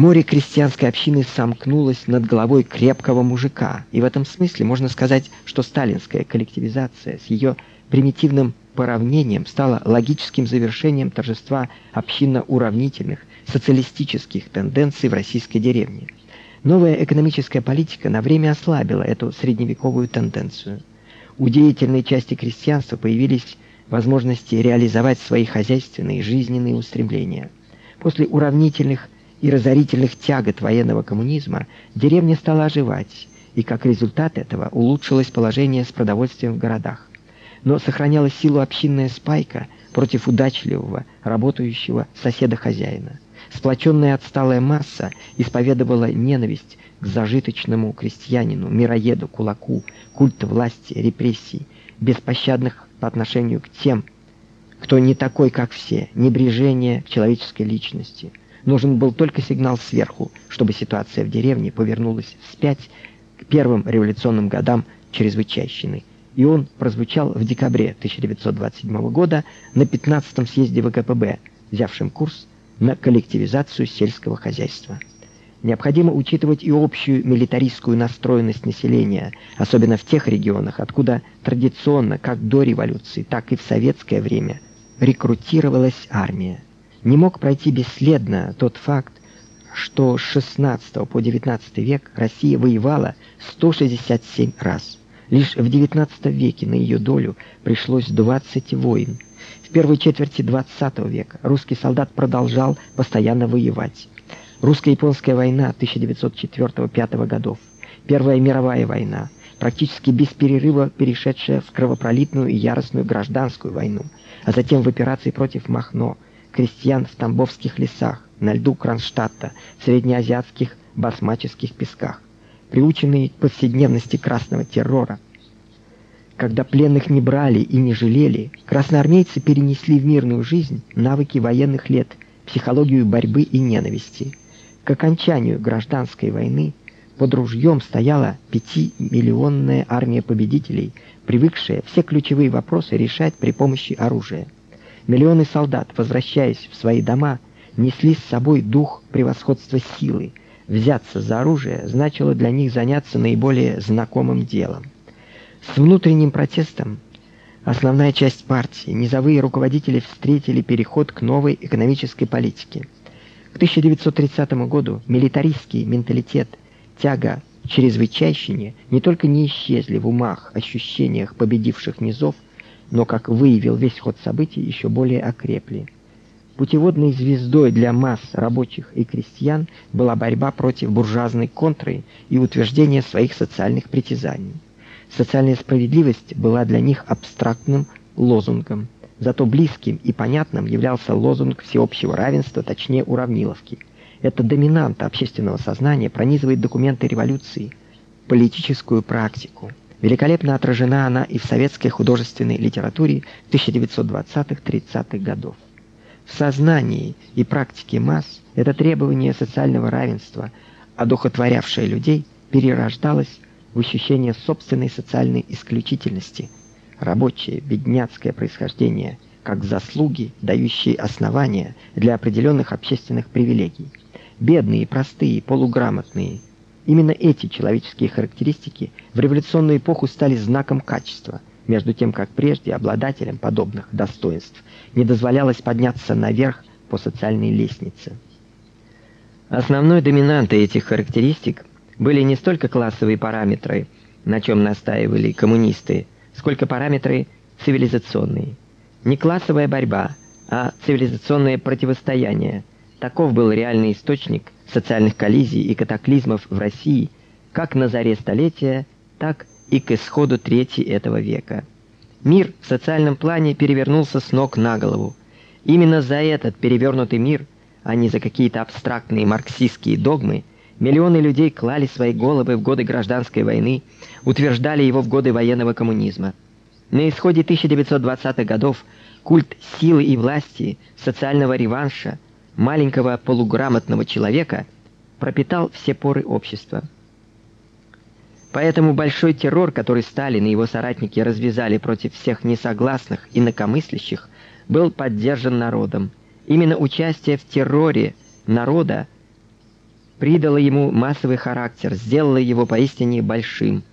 Море крестьянской общины сомкнулось над головой крепкого мужика, и в этом смысле можно сказать, что сталинская коллективизация с ее примитивным поравнением стала логическим завершением торжества общинно-уравнительных социалистических тенденций в российской деревне. Новая экономическая политика на время ослабила эту средневековую тенденцию. У деятельной части крестьянства появились возможности реализовать свои хозяйственные и жизненные устремления. После уравнительных и разорительных тягот военного коммунизма деревня стала оживать, и как результат этого улучшилось положение с продовольствием в городах. Но сохранялась силу общинная спайка против удачливого, работающего соседа-хозяина. Сплоченная отсталая масса исповедовала ненависть к зажиточному крестьянину, мироеду, кулаку, культ власти, репрессий, беспощадных по отношению к тем, кто не такой, как все, небрежение к человеческой личности. Нужен был только сигнал сверху, чтобы ситуация в деревне повернулась вспять к первым революционным годам чрезвычайщины. И он прозвучал в декабре 1927 года на 15-м съезде ВКПБ, взявшем курс на коллективизацию сельского хозяйства. Необходимо учитывать и общую милитаристскую настроенность населения, особенно в тех регионах, откуда традиционно, как до революции, так и в советское время, рекрутировалась армия. Не мог пройти бесследно тот факт, что с XVI по XIX век Россия воевала 167 раз. Лишь в XIX веке на ее долю пришлось 20 войн. В первой четверти XX века русский солдат продолжал постоянно воевать. Русско-японская война 1904-5 годов, Первая мировая война, практически без перерыва перешедшая в кровопролитную и яростную гражданскую войну, а затем в операции против Махно, крестьян в Тамбовских лесах, на льду Кронштадта, в среднеазиатских басмаческих песках, приученные к повседневности красного террора. Когда пленных не брали и не жалели, красноармейцы перенесли в мирную жизнь навыки военных лет, психологию борьбы и ненависти. К окончанию гражданской войны под ружьем стояла пятимиллионная армия победителей, привыкшая все ключевые вопросы решать при помощи оружия. Миллионы солдат, возвращаясь в свои дома, несли с собой дух превосходства силы. Взяться за оружие значило для них заняться наиболее знакомым делом. С внутренним протестом основная часть партии, низовые руководители встретили переход к новой экономической политике – к 1930 году милитаристский менталитет, тяга к чрезвычайщине не только не исчезли в умах, ощущениях победивших низов, но, как выявил весь ход событий, еще более окрепли. Путеводной звездой для масс рабочих и крестьян была борьба против буржуазной контры и утверждение своих социальных притязаний. Социальная справедливость была для них абстрактным лозунгом. Зато близким и понятным являлся лозунг всеобщего равенства, точнее уравниловки. Эта доминанта общественного сознания пронизывает документы революции, политическую практику. Великолепно отражена она и в советской художественной литературе 1920-30-х годов. В сознании и практике масс это требование социального равенства, одухотворявшее людей, перерождалось в ощущение собственной социальной исключительности – рабочее, бедняцкое происхождение как заслуги, дающие основания для определенных общественных привилегий. Бедные, простые, полуграмотные. Именно эти человеческие характеристики в революционную эпоху стали знаком качества, между тем как прежде обладателям подобных достоинств не дозволялось подняться наверх по социальной лестнице. Основной доминантой этих характеристик были не столько классовые параметры, на чем настаивали коммунисты, сколько параметры цивилизационные. Не классовая борьба, а цивилизационное противостояние. Таков был реальный источник социальных коллизий и катаклизмов в России как на заре столетия, так и к исходу трети этого века. Мир в социальном плане перевернулся с ног на голову. Именно за этот перевернутый мир, а не за какие-то абстрактные марксистские догмы, Миллионы людей клали свои головы в годы гражданской войны, утверждали его в годы военного коммунизма. На исходе 1920-х годов культ силы и власти, социального реванша, маленького полуграмотного человека пропитал все поры общества. Поэтому большой террор, который Сталин и его соратники развязали против всех несогласных и инакомыслящих, был поддержан народом. Именно участие в терроре народа придало ему массовый характер, сделало его поистине большим.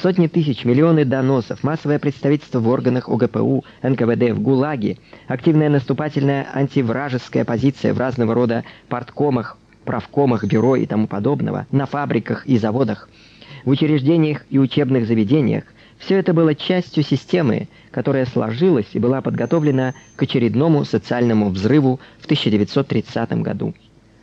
Сотни тысяч, миллионы доносов, массовое представительство в органах ОГПУ, НКВД, в ГУЛАГе, активная наступательная антивражеская позиция в разного рода парткомах, правкомах, бюро и тому подобного, на фабриках и заводах, в учреждениях и учебных заведениях, все это было частью системы, которая сложилась и была подготовлена к очередному социальному взрыву в 1930 году.